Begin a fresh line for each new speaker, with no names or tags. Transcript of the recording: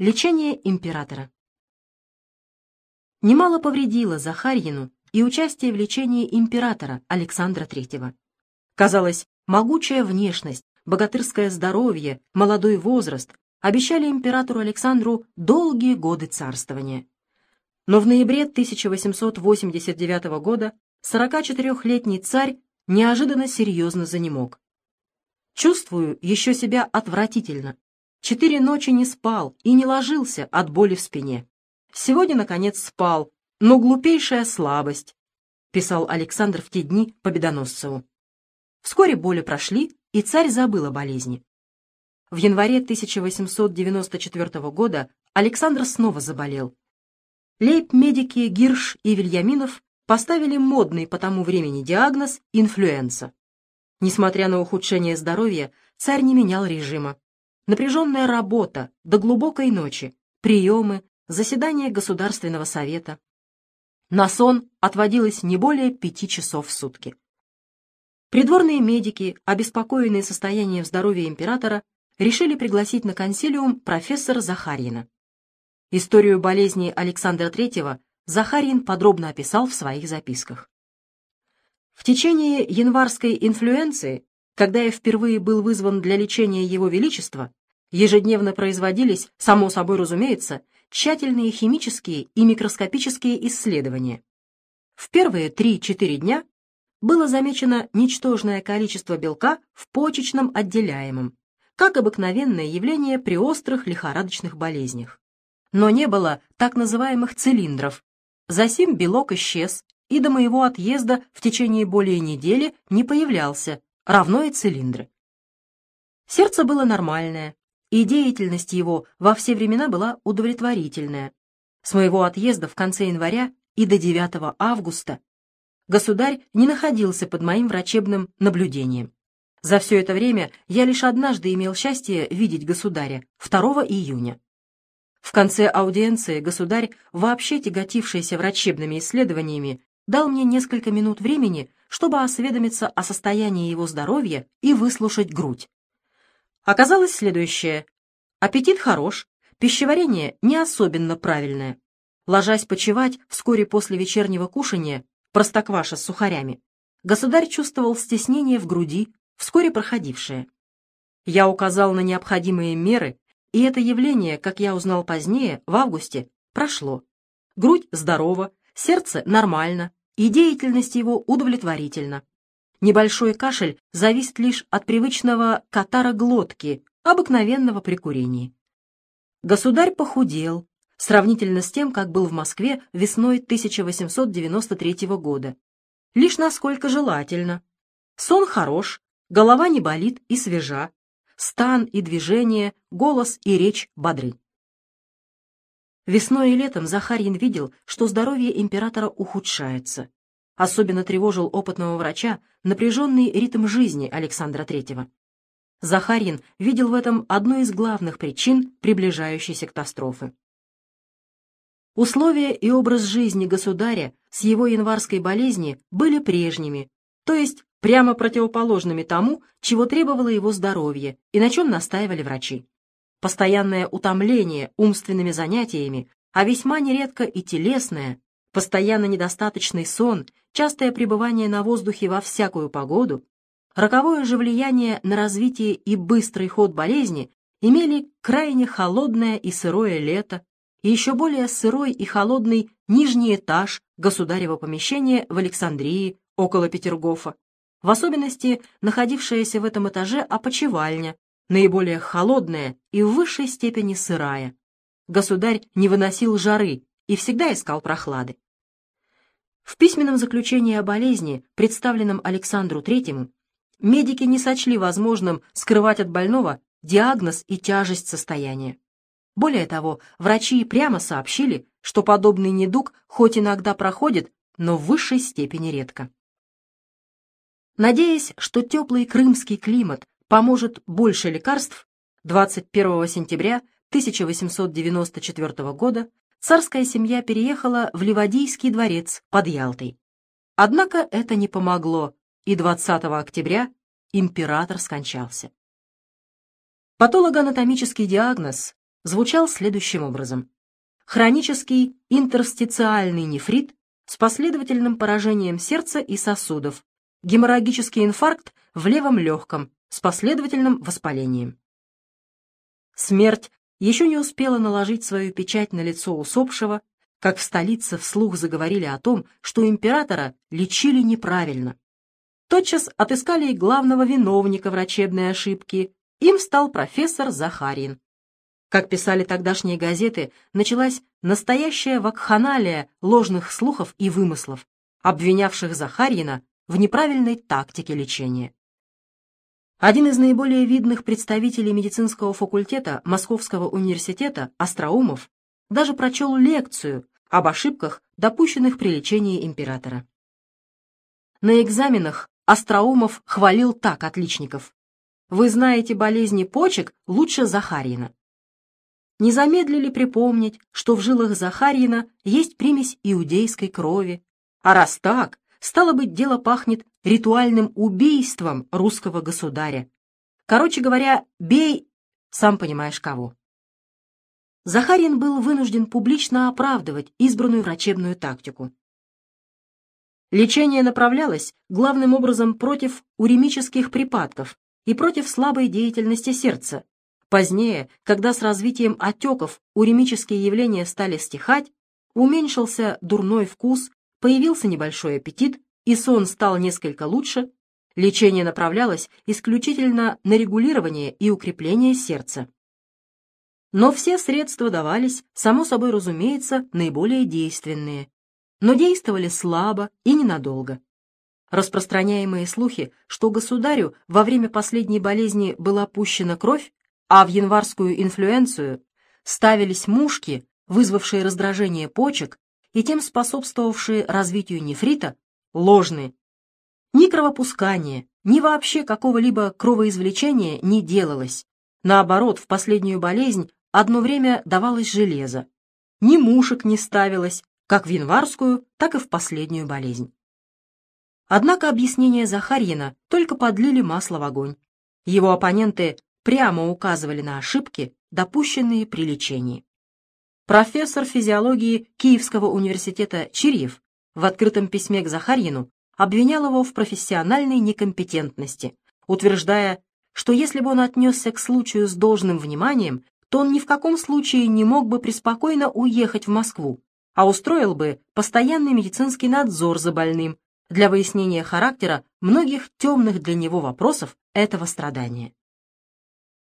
Лечение императора. Немало повредило Захарьину и участие в лечении императора Александра III. Казалось, могучая внешность, богатырское здоровье, молодой возраст обещали императору Александру долгие годы царствования. Но в ноябре 1889 года 44-летний царь неожиданно серьезно занемог. Чувствую еще себя отвратительно, Четыре ночи не спал и не ложился от боли в спине. Сегодня, наконец, спал, но глупейшая слабость, писал Александр в те дни Победоносцеву. Вскоре боли прошли, и царь забыл о болезни. В январе 1894 года Александр снова заболел. Лейб-медики Гирш и Вильяминов поставили модный по тому времени диагноз инфлюенса. Несмотря на ухудшение здоровья, царь не менял режима. Напряженная работа до глубокой ночи, приемы, заседания Государственного совета. На сон отводилось не более пяти часов в сутки. Придворные медики, обеспокоенные состоянием здоровья императора, решили пригласить на консилиум профессора Захарьина. Историю болезни Александра III Захарин подробно описал в своих записках. В течение январской инфлюенции, когда я впервые был вызван для лечения Его Величества, Ежедневно производились, само собой разумеется, тщательные химические и микроскопические исследования. В первые 3-4 дня было замечено ничтожное количество белка в почечном отделяемом, как обыкновенное явление при острых лихорадочных болезнях. Но не было так называемых цилиндров. Засим белок исчез, и до моего отъезда в течение более недели не появлялся, равно и цилиндры. Сердце было нормальное, и деятельность его во все времена была удовлетворительная. С моего отъезда в конце января и до 9 августа государь не находился под моим врачебным наблюдением. За все это время я лишь однажды имел счастье видеть государя, 2 июня. В конце аудиенции государь, вообще тяготившийся врачебными исследованиями, дал мне несколько минут времени, чтобы осведомиться о состоянии его здоровья и выслушать грудь. Оказалось следующее. Аппетит хорош, пищеварение не особенно правильное. Ложась почевать вскоре после вечернего кушания, простокваша с сухарями, государь чувствовал стеснение в груди, вскоре проходившее. Я указал на необходимые меры, и это явление, как я узнал позднее, в августе, прошло. Грудь здорова, сердце нормально, и деятельность его удовлетворительна. Небольшой кашель зависит лишь от привычного катара глотки, обыкновенного при курении. Государь похудел, сравнительно с тем, как был в Москве весной 1893 года. Лишь насколько желательно. Сон хорош, голова не болит и свежа, стан и движение, голос и речь бодры. Весной и летом Захарьин видел, что здоровье императора ухудшается. Особенно тревожил опытного врача напряженный ритм жизни Александра III. Захарин видел в этом одну из главных причин приближающейся катастрофы. Условия и образ жизни государя с его январской болезни были прежними, то есть прямо противоположными тому, чего требовало его здоровье и на чем настаивали врачи. Постоянное утомление умственными занятиями, а весьма нередко и телесное, постоянно недостаточный сон, частое пребывание на воздухе во всякую погоду, роковое же влияние на развитие и быстрый ход болезни имели крайне холодное и сырое лето и еще более сырой и холодный нижний этаж государева помещения в Александрии около Петергофа, в особенности находившаяся в этом этаже опочивальня, наиболее холодная и в высшей степени сырая. Государь не выносил жары и всегда искал прохлады. В письменном заключении о болезни, представленном Александру III, медики не сочли возможным скрывать от больного диагноз и тяжесть состояния. Более того, врачи прямо сообщили, что подобный недуг хоть иногда проходит, но в высшей степени редко. Надеясь, что теплый крымский климат поможет больше лекарств, 21 сентября 1894 года царская семья переехала в Ливадийский дворец под Ялтой. Однако это не помогло, и 20 октября император скончался. Патологоанатомический диагноз звучал следующим образом. Хронический интерстициальный нефрит с последовательным поражением сердца и сосудов, геморрагический инфаркт в левом легком с последовательным воспалением. Смерть еще не успела наложить свою печать на лицо усопшего, как в столице вслух заговорили о том, что императора лечили неправильно. Тотчас отыскали и главного виновника врачебной ошибки. Им стал профессор Захарин. Как писали тогдашние газеты, началась настоящая вакханалия ложных слухов и вымыслов, обвинявших Захарина в неправильной тактике лечения. Один из наиболее видных представителей медицинского факультета Московского университета, Остроумов, даже прочел лекцию об ошибках, допущенных при лечении императора. На экзаменах Остроумов хвалил так отличников. «Вы знаете болезни почек лучше Захарина». Не замедлили припомнить, что в жилах Захарина есть примесь иудейской крови, а раз так, стало быть, дело пахнет ритуальным убийством русского государя. Короче говоря, бей, сам понимаешь кого. Захарин был вынужден публично оправдывать избранную врачебную тактику. Лечение направлялось главным образом против уремических припадков и против слабой деятельности сердца. Позднее, когда с развитием отеков уремические явления стали стихать, уменьшился дурной вкус, появился небольшой аппетит, и сон стал несколько лучше, лечение направлялось исключительно на регулирование и укрепление сердца. Но все средства давались, само собой разумеется, наиболее действенные, но действовали слабо и ненадолго. Распространяемые слухи, что государю во время последней болезни была пущена кровь, а в январскую инфлюенцию ставились мушки, вызвавшие раздражение почек и тем способствовавшие развитию нефрита, ложны. Ни кровопускания, ни вообще какого-либо кровоизвлечения не делалось. Наоборот, в последнюю болезнь одно время давалось железо. Ни мушек не ставилось, как в январскую, так и в последнюю болезнь. Однако объяснения Захарьина только подлили масло в огонь. Его оппоненты прямо указывали на ошибки, допущенные при лечении. Профессор физиологии Киевского университета Чирьев в открытом письме к Захарьину обвинял его в профессиональной некомпетентности, утверждая, что если бы он отнесся к случаю с должным вниманием, то он ни в каком случае не мог бы преспокойно уехать в Москву, а устроил бы постоянный медицинский надзор за больным для выяснения характера многих темных для него вопросов этого страдания.